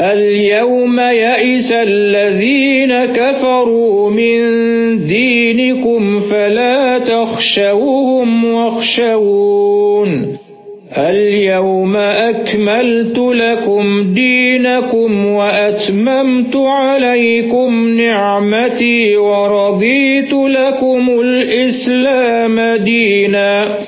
اليوم يئس الذين كفروا من دينكم فلا تخشوهم واخشوون. اليوم أكملت لكم دينكم وأتممت عليكم نعمتي ورضيت لكم الإسلام دينا.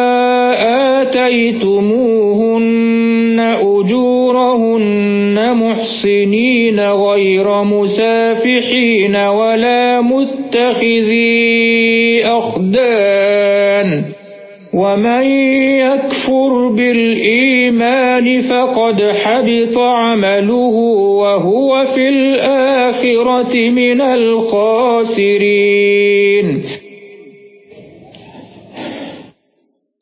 آتيتموهن أجورهن محصنين غير مسافحين ولا متخذي أخدان ومن يكفر بالإيمان فقد حبط عمله وهو في الآخرة من الخاسرين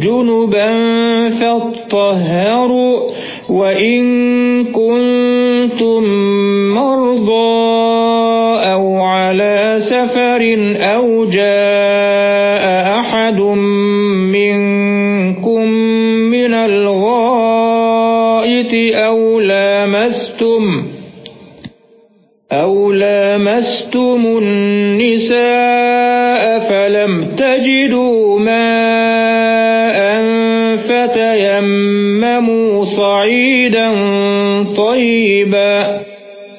جنبا فاطهروا وإن كنتم مرضى أو على سفر أو جاء أحد منكم من الغائط أو لامستم أو لامستم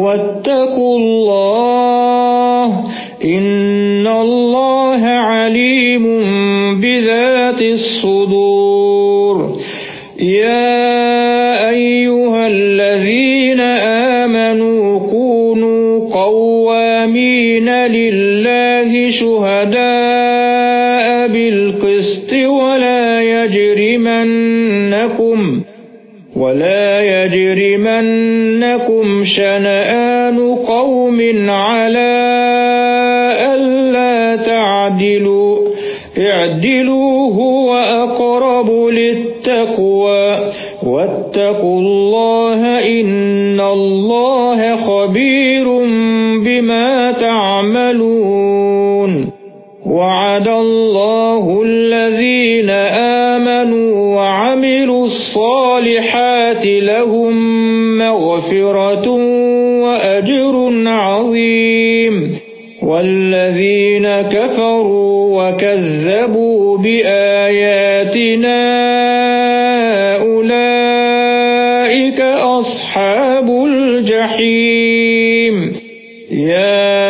واتقوا الله إن الله عليم بذات الصدور. يا أيها الذين آمنوا كونوا قوامين لله شهداء بالقسط ولا يجرمنكم ولا يجرمنكم شنآن قوم على ألا تعدلوا اعدلوا هو أقرب للتقوى واتقوا الله إن الله خبير بما تعملون وعد الله الذين آمنوا وعملوا الصالحات لهم مغفرة وأجر عظيم. والذين كفروا وكذبوا بآياتنا أولئك أصحاب الجحيم. يا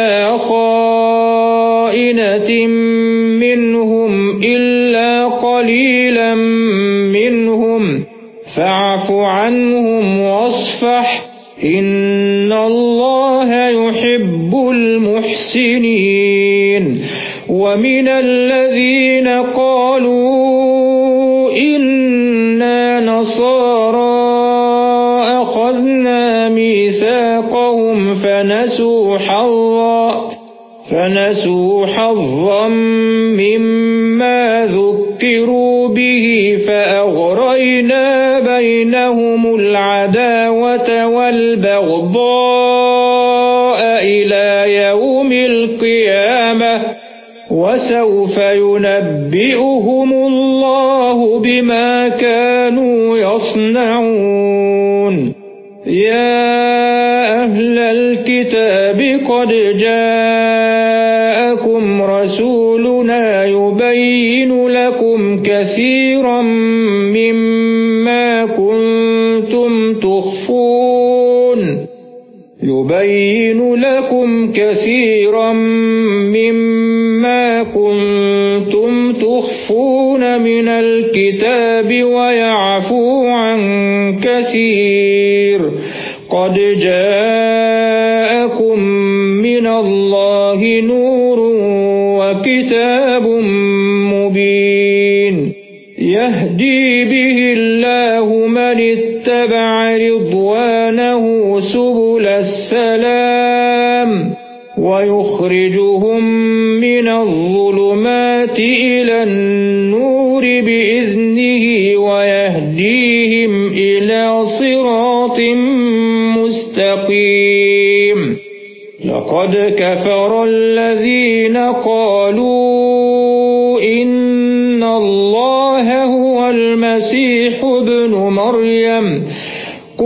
المحسنين. ومن الذين قالوا إنا نصارى أخذنا ميثاقهم فنسوا حظا فنسوا حظا مما وسوف ينبئهم الله بما كانوا يصنعون. يا أهل الكتاب قد جاءكم رسولنا يبين لكم كثيرا مما كنتم تخفون. يبين لكم كثيرا مما من الكتاب ويعفو عن كثير. قد جاءكم من الله نور وكتاب مبين. يهدي به الله من اتبع رضوانه سبل السلام ويخرجهم من الظلمات إلى النور. بإذنه ويهديهم إلى صراط مستقيم. لقد كفر الذين قالوا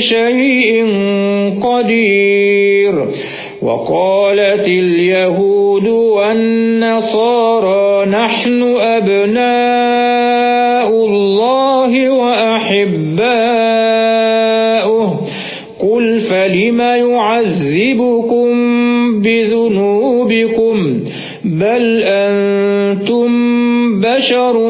شيء قدير. وقالت اليهود والنصارى نحن أبناء الله وأحباؤه. قل فلم يعذبكم بذنوبكم؟ بل أنتم بشر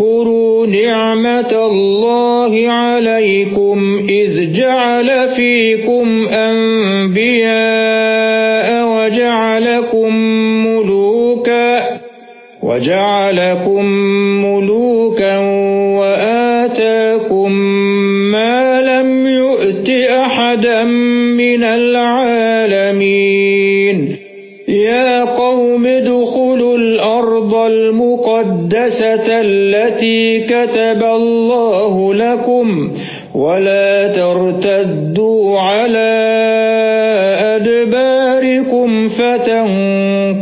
نعمة الله عليكم إذ جعل فيكم أنبياء وجعلكم ملوكا وجعلكم ملوكا المقدسة التي كتب الله لكم ولا ترتدوا على أدباركم فتنقلبوا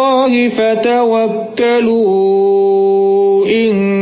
فَتَوَكَّلُوا إِن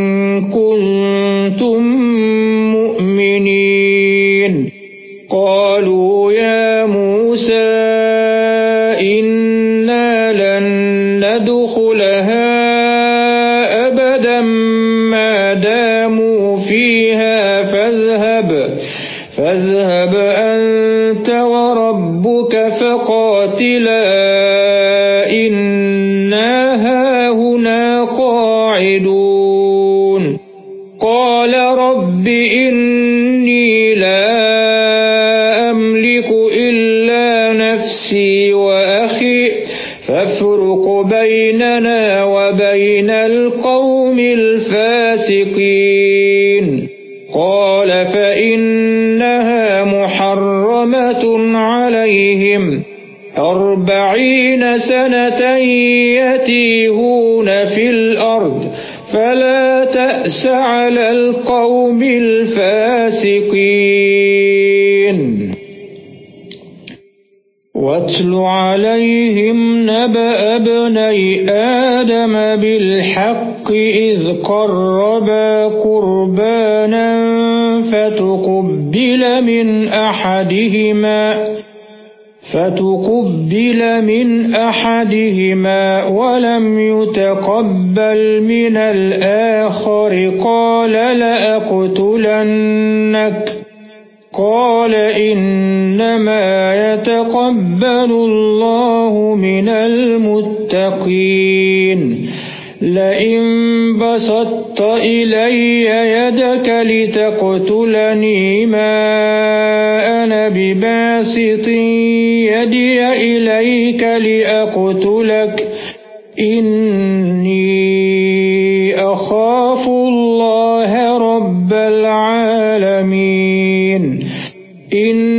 إن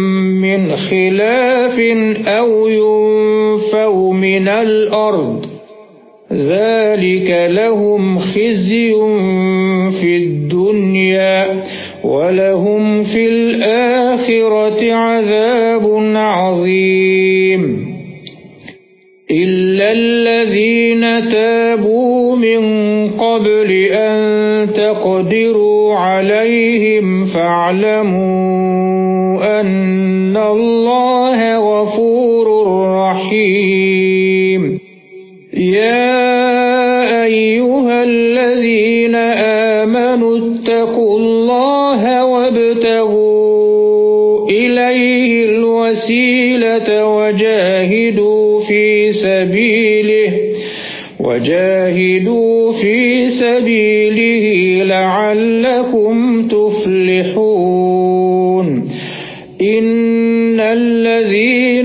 من خلاف أو ينفوا من الأرض. ذلك لهم خزي في الدنيا ولهم في الآخرة عذاب عظيم. إلا الذين تابوا من قبل أن تقدروا عليهم فاعلموا أن الله غفور رحيم يا أيها الذين آمنوا اتقوا الله وابتغوا إليه الوسيلة وجاهدوا في سبيله وجاهدوا في سبيله لعلكم تفلحون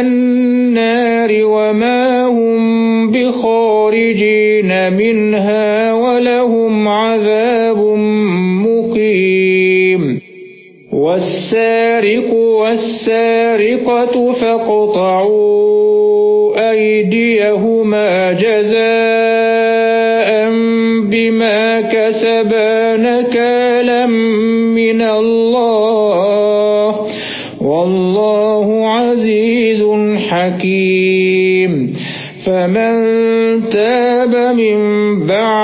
النار وما هم بخارجين منها ولهم عذاب مقيم. والسارق والسارقة فاقطعوا أيديهما جزاء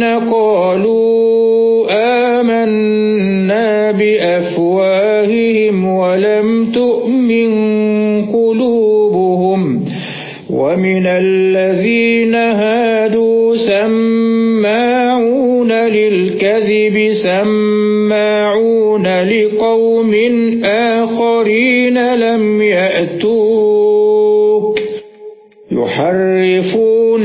الذين قالوا آمنا بأفواههم ولم تؤمن قلوبهم ومن الذين هادوا سماعون للكذب سماعون لقوم آخرين لم يأتوك. يحرفون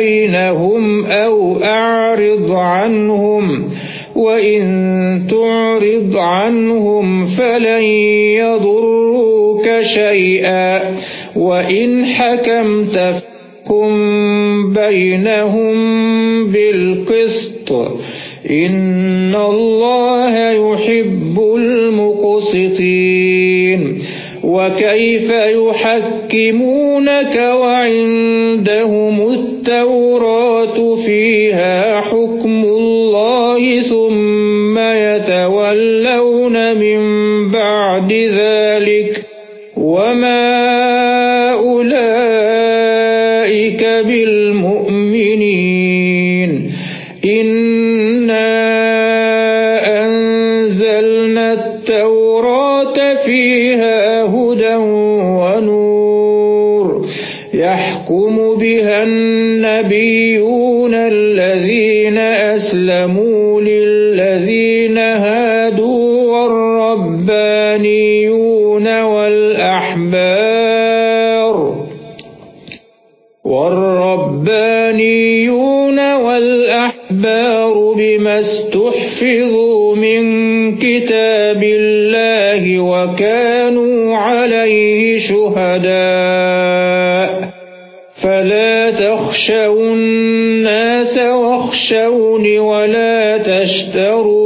بينهم أو أعرض عنهم وَإِن تُعْرِضْ عَنْهُمْ فَلَن يَضُرُّوكَ شَيْئًا وَإِنْ حَكَمْتَ فَاحْكُم بَيْنَهُم بِالْقِسْطِ إِنَّ اللَّهَ يُحِبُّ الْمُقْسِطِينَ وَكَيْفَ يُحَكِّمُونَكَ وَعِندَهُمُ التَّوْرَاةُ وَالرَّبَّانِيُّونَ وَالْأَحْبَارُ وَالرَّبَّانِيُّونَ وَالْأَحْبَارُ بِمَا اسْتُحْفِظُوا مِنْ كِتَابِ اللَّهِ وَكَانُوا عَلَيْهِ شُهَدَاءَ فَلَا تَخْشَوْا النَّاسَ وَاخْشَوْنِ وَلَا تَشْتَرُوا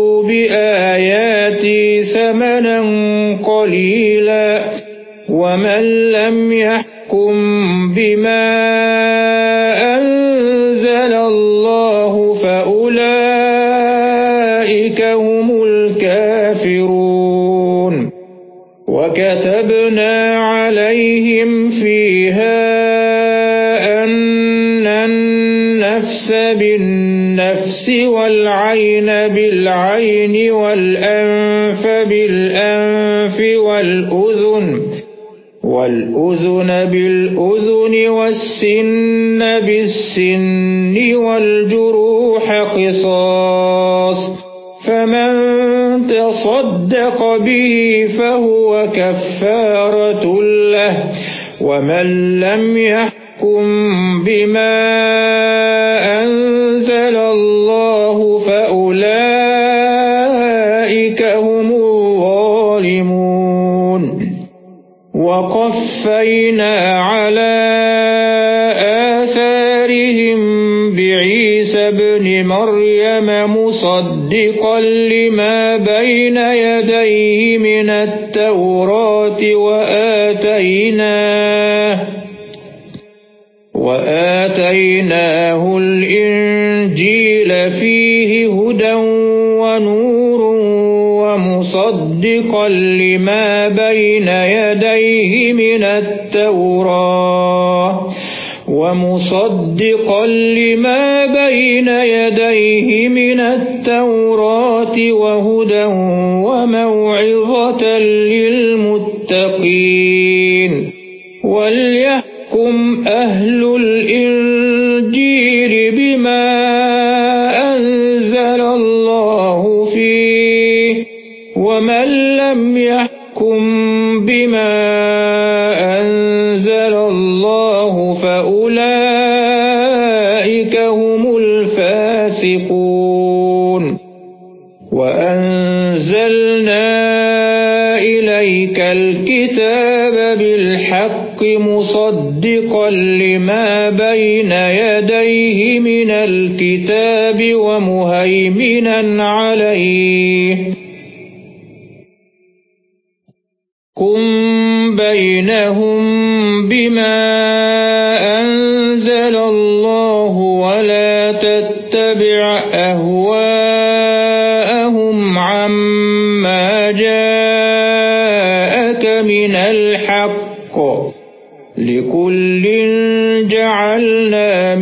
وَمَن لَّمْ يَحْكُم بِمَا أَنزَلَ اللَّهُ فَأُولَئِكَ هُمُ الْكَافِرُونَ وَكَتَبْنَا عَلَيْهِمْ فِيهَا أَنَّ النَّفْسَ بِالنَّفْسِ وَالْعَيْنَ بِالْعَيْنِ وَالْأَنفَ بِالْأَنفِ وَالْأُذُنَ وَالْأُذُنَ بِالْأُذُنِ وَالسِّنَّ بِالسِّنِّ وَالْجُرُوحَ قِصَاصٌ فَمَن تَصَدَّقَ بِهِ فَهُوَ كَفَّارَةٌ لَّهُ وَمَن لَّمْ يَحْكُم بِمَا وَقَفَّيْنَا عَلَى آثَارِهِم بِعِيسَى ابْنِ مَرْيَمَ مُصَدِّقًا لِّمَا بَيْنَ يَدَيْهِ مِنَ التَّوْرَاةِ وَآتَيْنَاهُ وَآتَيْنَاهُ الْإِنجِيلَ فِيهِ هُدًى وَنُورٌ وَمُصَدِّقًا لِّمَا بَيْنَ مِنَ التَّوْرَاةِ وَمُصَدِّقًا لِّمَا بَيْنَ يَدَيْهِ مِنَ التَّوْرَاةِ وَهُدًى وَمَوْعِظَةً لِّلْمُتَّقِينَ وَلْيَحْكُمْ أَهْلُ الْإِنجِيلِ بِمَا أَنزَلَ اللَّهُ فِيهِ وَمَن لَّمْ يَحْكُم بِمَا الْكِتَابَ بِالْحَقِّ مُصَدِّقًا لِّمَا بَيْنَ يَدَيْهِ مِنَ الْكِتَابِ وَمُهَيْمِنًا عَلَيْهِ. قُم بَيْنَهُم بِمَا أَنزَلَ اللَّهُ وَلَا تَتَّبِعْ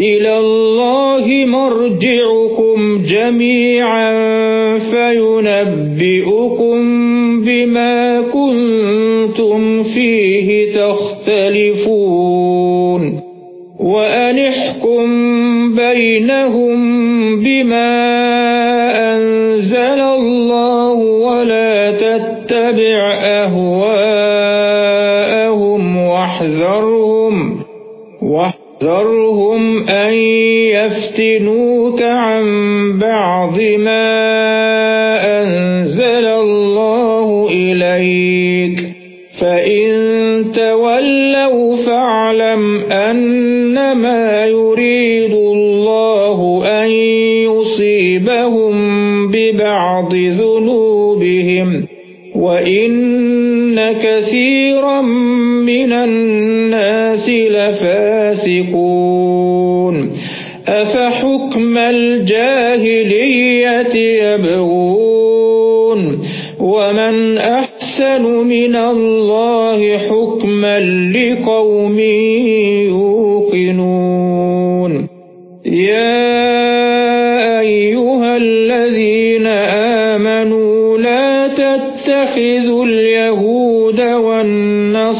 إلى الله مرجعكم جميعا فينبئكم بما كنتم فيه تختلفون وأنحكم بينهم بما ببعض ذنوبهم وإن كثيرا من الناس لفاسقون. أفحكم الجاهلية يبغون؟ ومن أحسن من الله حكما لقوم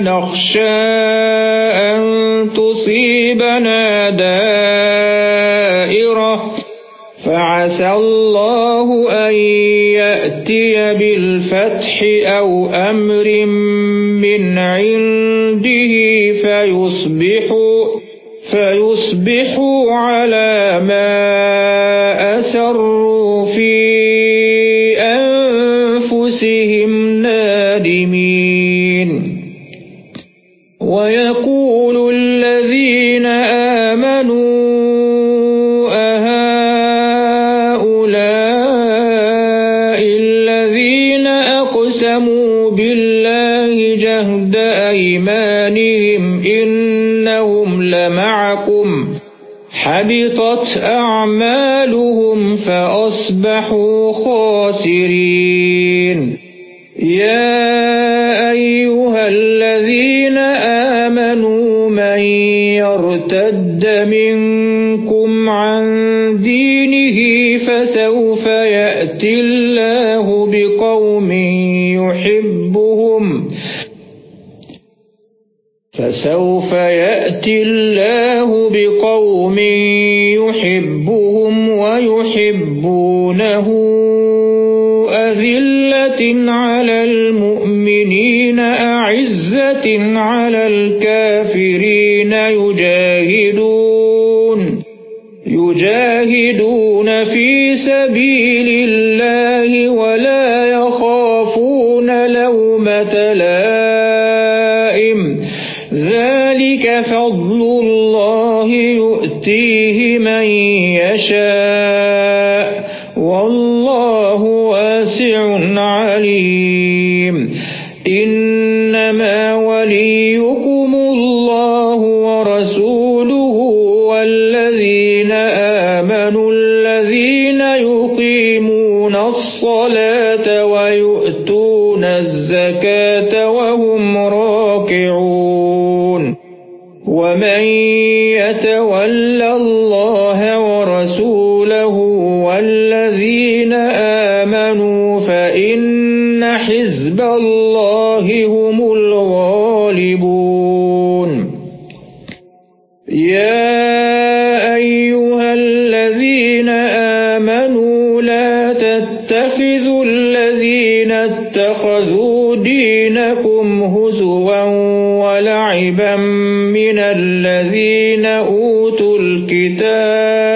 نخشى أن تصيبنا دائرة. فعسى الله أن يأتي بالفتح أو أمر من عنده فيصبحوا فيصبحوا على ما ورسوله والذين آمنوا فإن حزب الله هم الغالبون. يا أيها الذين آمنوا لا تتخذوا الذين اتخذوا دينكم هزوا ولعبا من الذين أوتوا الكتاب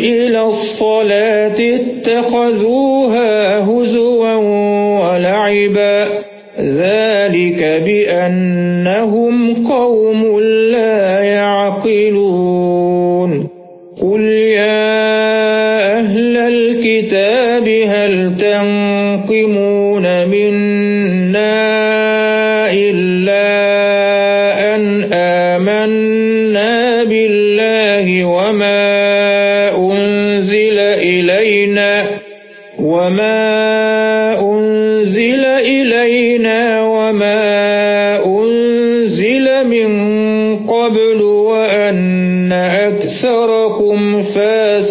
إلى الصلاة اتخذوها هزوا ولعبا. ذلك بأنهم قوم لا يعقلون. قل يا أهل الكتاب هل تنقمون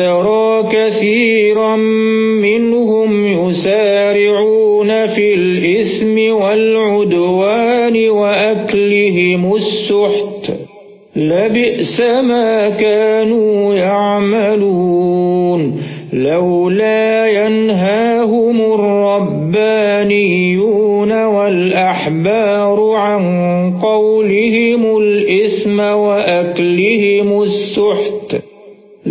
وترى كثيرا منهم يسارعون في الإثم والعدوان وأكلهم السحت. لبئس ما كانوا يعملون. لولا ينهاهم الربانيون والأحبار عن قولهم الإثم وأكلهم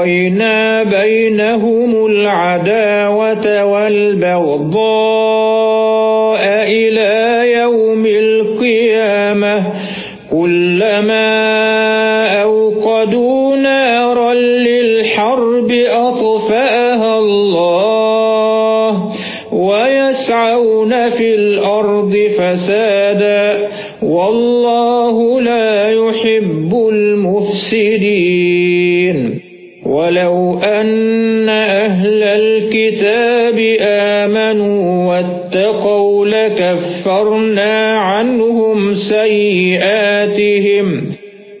وألقينا بينهم العداوة والبغضاء إلى يوم القيامة كلما أوقدوا نارا للحرب أطفأها الله ويسعون في الأرض فسادا واتقوا لكفرنا عنهم سيئاتهم.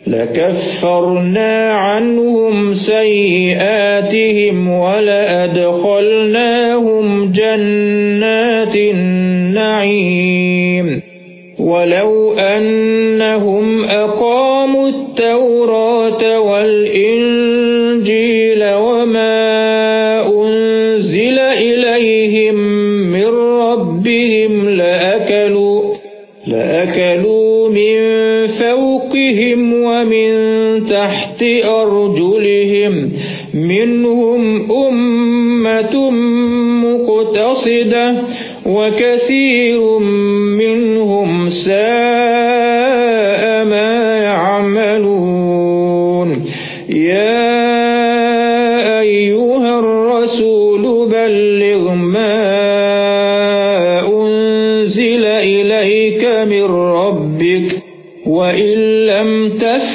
لكفرنا عنهم سيئاتهم ولأدخلناهم جنات النعيم. ولو أنهم تحت أرجلهم منهم أمة مقتصدة وكثير منهم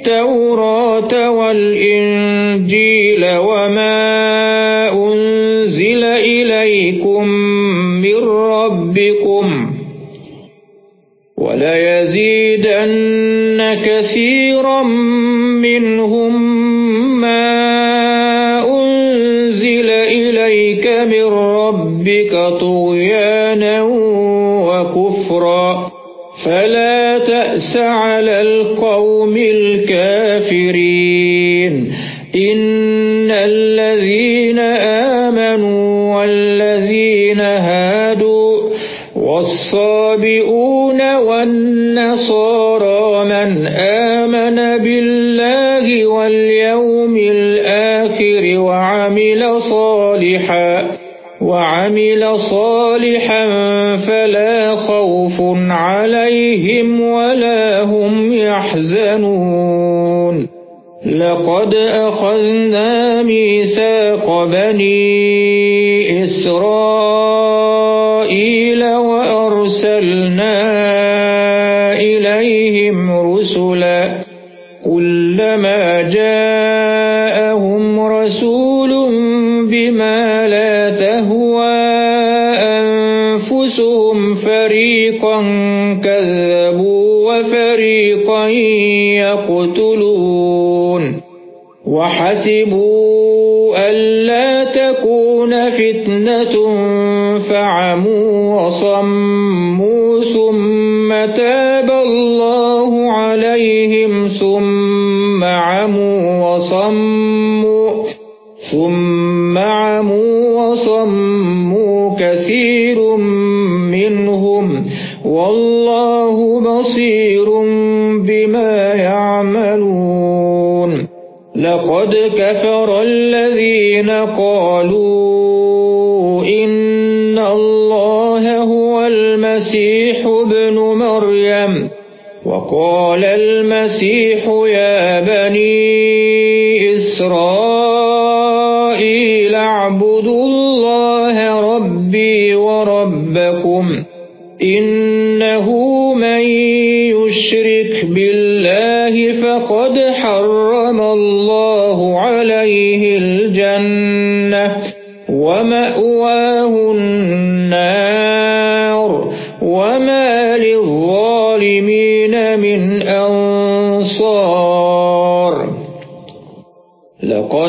التوراة والإنجيل وما الله هو المسيح ابن مريم وقال المسيح يا بني إسرائيل اعبدوا الله ربي وربكم إنه من يشرك بالله فقد حرم الله.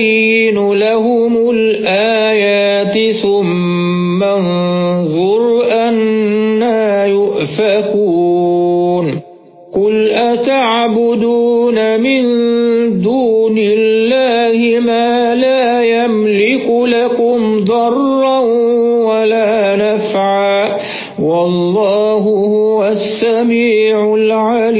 نبين لهم الآيات ثم انظر أنا يؤفكون. قل أتعبدون من دون الله ما لا يملك لكم ضرا ولا نفعا. والله هو السميع العليم.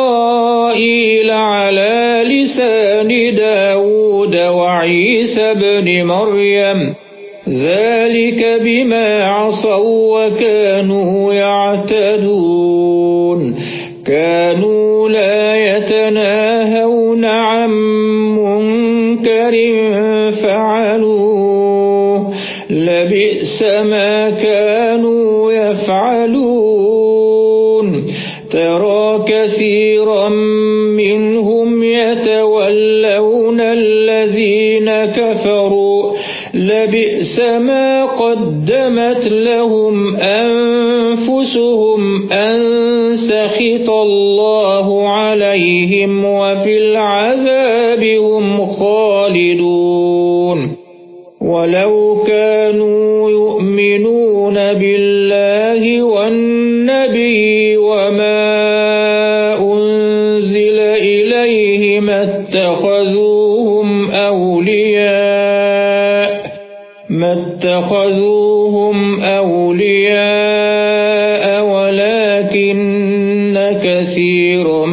إسرائيل على لسان داود وعيسى بن مريم ذلك بما عصوا وكانوا يعتدون كانوا لا يتناهون عن منكر فعلوه لبئس ما لبئس ما قدمت لهم أنفسهم أن سخط الله عليهم وفي العذاب هم خالدون. ولو كانوا اتخذوهم أولياء ولكن كثير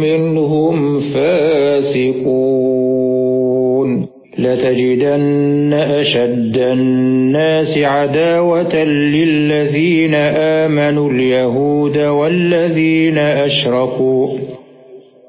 منهم فاسقون. لتجدن أشد الناس عداوة للذين آمنوا اليهود والذين أشركوا.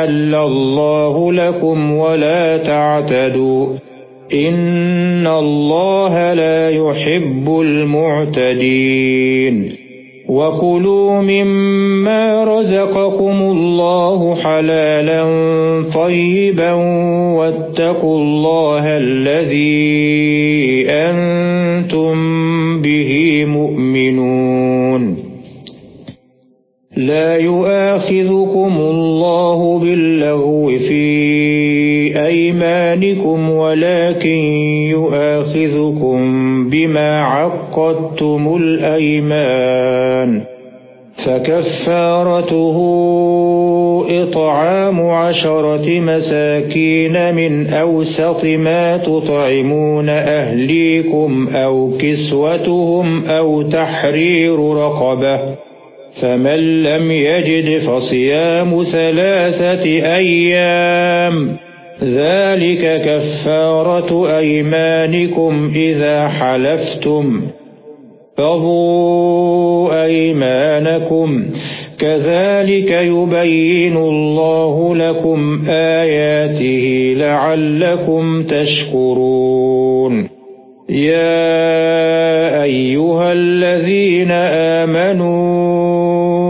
أَحَلَّ اللَّهُ لَكُمْ وَلَا تَعْتَدُوا إِنَّ اللَّهَ لَا يُحِبُّ الْمُعْتَدِينَ وَكُلُوا مِمَّا رَزَقَكُمُ اللَّهُ حَلَالًا طَيِّبًا وَاتَّقُوا اللَّهَ الَّذِي أَنْتُمْ بِهِ مُؤْمِنُونَ لَا يُؤَاخِذُكُمُ أَيْمَانِكُمْ وَلَكِنْ يُؤَاخِذُكُم بِمَا عَقَّدتُّمُ الْأَيْمَانَ فَكَفَّارَتُهُ إِطْعَامُ عَشَرَةِ مَسَاكِينَ مِنْ أَوْسَطِ مَا تُطْعِمُونَ أَهْلِيكُمْ أَوْ كِسْوَتُهُمْ أَوْ تَحْرِيرُ رَقَبَةٍ فَمَن لَّمْ يَجِدْ فَصِيَامُ ثَلَاثَةِ أَيَّامٍ ذَلِكَ كَفَّارَةُ أَيْمَانِكُمْ إِذَا حَلَفْتُمْ. احفظوا أيمانكم. كذلك يبين الله لكم آياته لعلكم تشكرون. يا أيها الذين آمنوا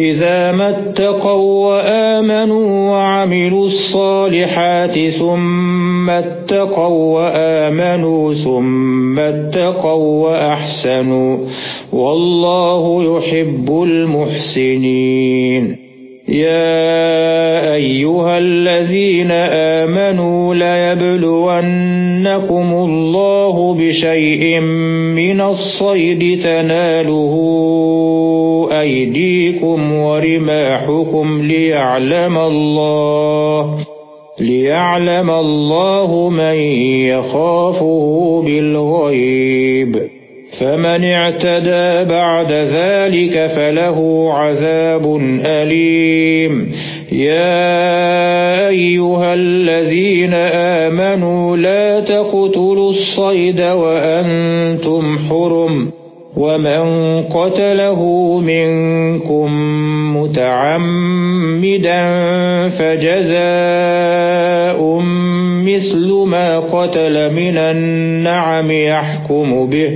إِذَا مَا اتَّقَوا وَآمَنُوا وَعَمِلُوا الصَّالِحَاتِ ثُمَّ اتَّقَوا وَآمَنُوا ثُمَّ اتَّقَوا وَأَحْسَنُوا وَاللَّهُ يُحِبُّ الْمُحْسِنِينَ. يَا أَيُّهَا الَّذِينَ آمَنُوا لَيَبْلُوَنَّكُمُ اللَّهُ بِشَيْءٍ مِنَ الصَّيْدِ تَنَالُهُ أَيْدِيكُمْ وَرِمَاحُكُمْ لِيَعْلَمَ اللَّهُ لِيَعْلَمَ اللَّهُ مَن يَخَافُهُ بِالْغَيْبِ. فَمَنِ اعْتَدَىٰ بَعْدَ ذَلِكَ فَلَهُ عَذَابٌ أَلِيمٌ. يَا أَيُّهَا الَّذِينَ آمَنُوا لَا تَقْتُلُوا الصَّيْدَ وَأَنتُمْ حُرُمٌ. وَمَنْ قَتَلَهُ مِنكُم مُتَعَمِّدًا فَجَزَاءٌ مِثْلُ مَا قَتَلَ مِنَ النَّعَمِ يَحْكُمُ بِهِ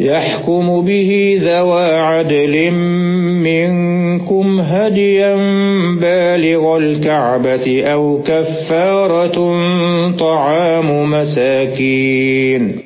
يَحْكُمُ بِهِ ذَوَى عَدْلٍ مِنكُمْ هَدْيًا بَالِغَ الْكَعْبَةِ أَوْ كَفَّارَةٌ طَعَامُ مَسَاكِينَ.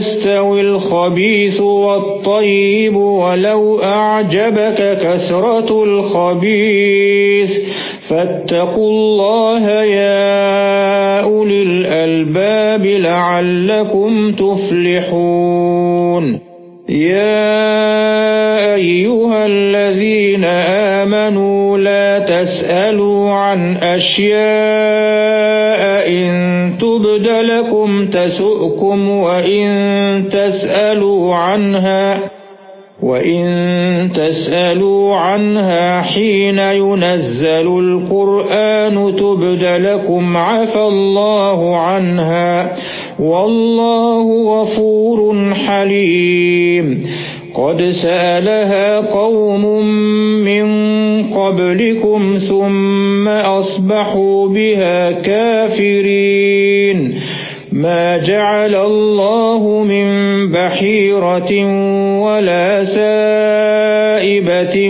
يَسْتَوِي الْخَبِيثُ وَالطَّيِّبُ وَلَوْ أَعْجَبَكَ كَثْرَةُ الْخَبِيثِ فَاتَّقُوا اللَّهَ يَا أُولِي الْأَلْبَابِ لَعَلَّكُمْ تُفْلِحُونَ يا أيها الذين آمنوا لا تسألوا عن أشياء إن تبد لكم تسؤكم وإن تسألوا عنها وَإِن تَسْأَلُوا عَنْهَا حِينَ يُنَزَّلُ الْقُرْآنُ تُبْدَ لَكُمْ عَفَا اللَّهُ عَنْهَا وَاللَّهُ غَفُورٌ حَلِيمٌ. قَدْ سَأَلَهَا قَوْمٌ مِّن قَبْلِكُمْ ثُمَّ أَصْبَحُوا بِهَا كَافِرِينَ. مَا جَعَلَ اللَّهُ مِن بَحِيرَةٍ وَلَا سَائِبَةٍ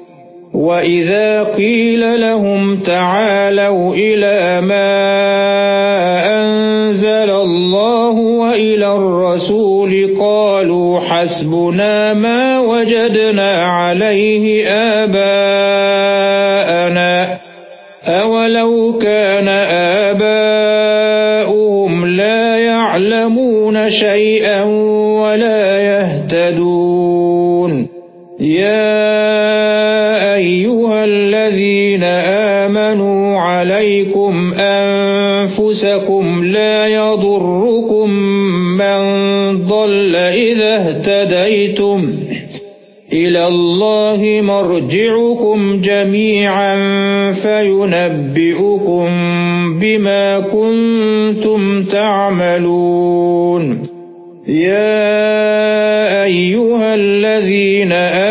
وَإِذَا قِيلَ لَهُمْ تَعَالَوْا إِلَى مَا أَنزَلَ اللَّهُ وَإِلَى الرَّسُولِ قَالُوا حَسْبُنَا مَا وَجَدْنَا عَلَيْهِ آبَاءَنَا أَوَلَوْ كَانَ آبَاؤُهُمْ لَا يَعْلَمُونَ شَيْئًا ضَلَّ إِذَا اهْتَدَيْتُمْ. إِلَى اللَّهِ مَرْجِعُكُمْ جَمِيعًا فَيُنَبِّئُكُم بِمَا كُنتُمْ تَعْمَلُونَ. يَا أَيُّهَا الَّذِينَ آمَنُوا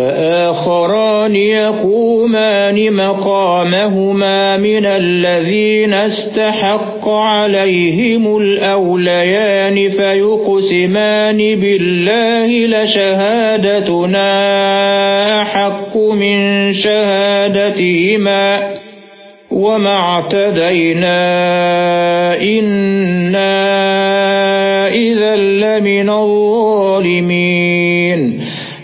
فآخران يقومان مقامهما من الذين استحق عليهم الأوليان فيقسمان بالله لشهادتنا حق من شهادتهما وما اعتدينا إنا إذا لمن الظالمين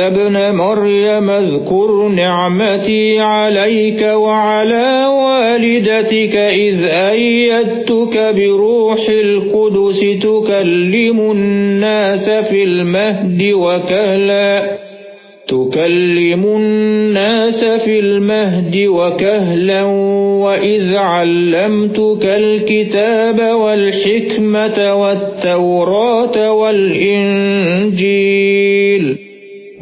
عِيسَى ابْنَ مَرْيَمَ اذْكُرْ نِعْمَتِي عَلَيْكَ وَعَلَى وَالِدَتِكَ إِذْ أَيَّدتُّكَ بِرُوحِ الْقُدُسِ تُكَلِّمُ النَّاسَ فِي الْمَهْدِ وَكَهْلًا. تُكَلِّمُ النَّاسَ فِي الْمَهْدِ وَكَهْلًا وَإِذْ عَلَّمْتُكَ الْكِتَابَ وَالْحِكْمَةَ وَالتَّوْرَاةَ وَالْإِنْجِيلَ.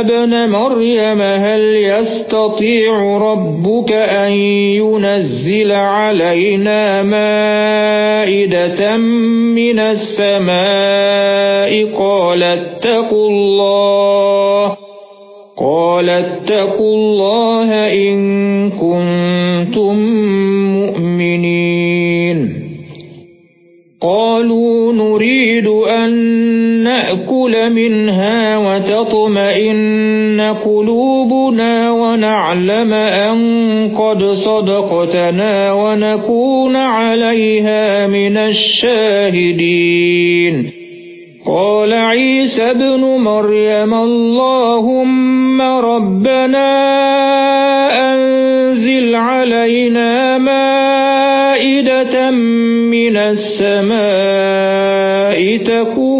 ابْنَ مَرْيَمَ هَلْ يَسْتَطِيعُ رَبُّكَ أَن يُنَزِّلَ عَلَيْنَا مَائِدَةً مِنَ السَّمَاءِ؟ قَالَ اتَّقُوا اللَّهَ قَالَ اتَّقُوا اللَّهَ إِن كُنتُم مُّؤْمِنِينَ. قَالُوا نُرِيدُ أَن نَّأْكُلَ مِنْهَا وَتَطْمَئِنَّ قُلُوبُنَا وَنَعْلَمَ أَن قَدْ صَدَقْتَنَا وَنَكُونَ عَلَيْهَا مِنَ الشَّاهِدِينَ. قَالَ عِيسَى ابْنُ مَرْيَمَ اللَّهُمَّ رَبَّنَا أَنزِلْ عَلَيْنَا مَائِدَةً مِنَ السَّمَاءِ تَكُونُ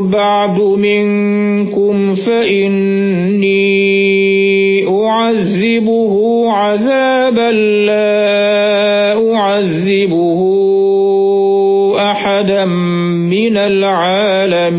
بَعْدُ مِنكُمْ فَإِنِّي أُعَذِّبُهُ عَذَابًا لَّا أُعَذِّبُهُ أَحَدًا مِّنَ الْعَالَمِينَ.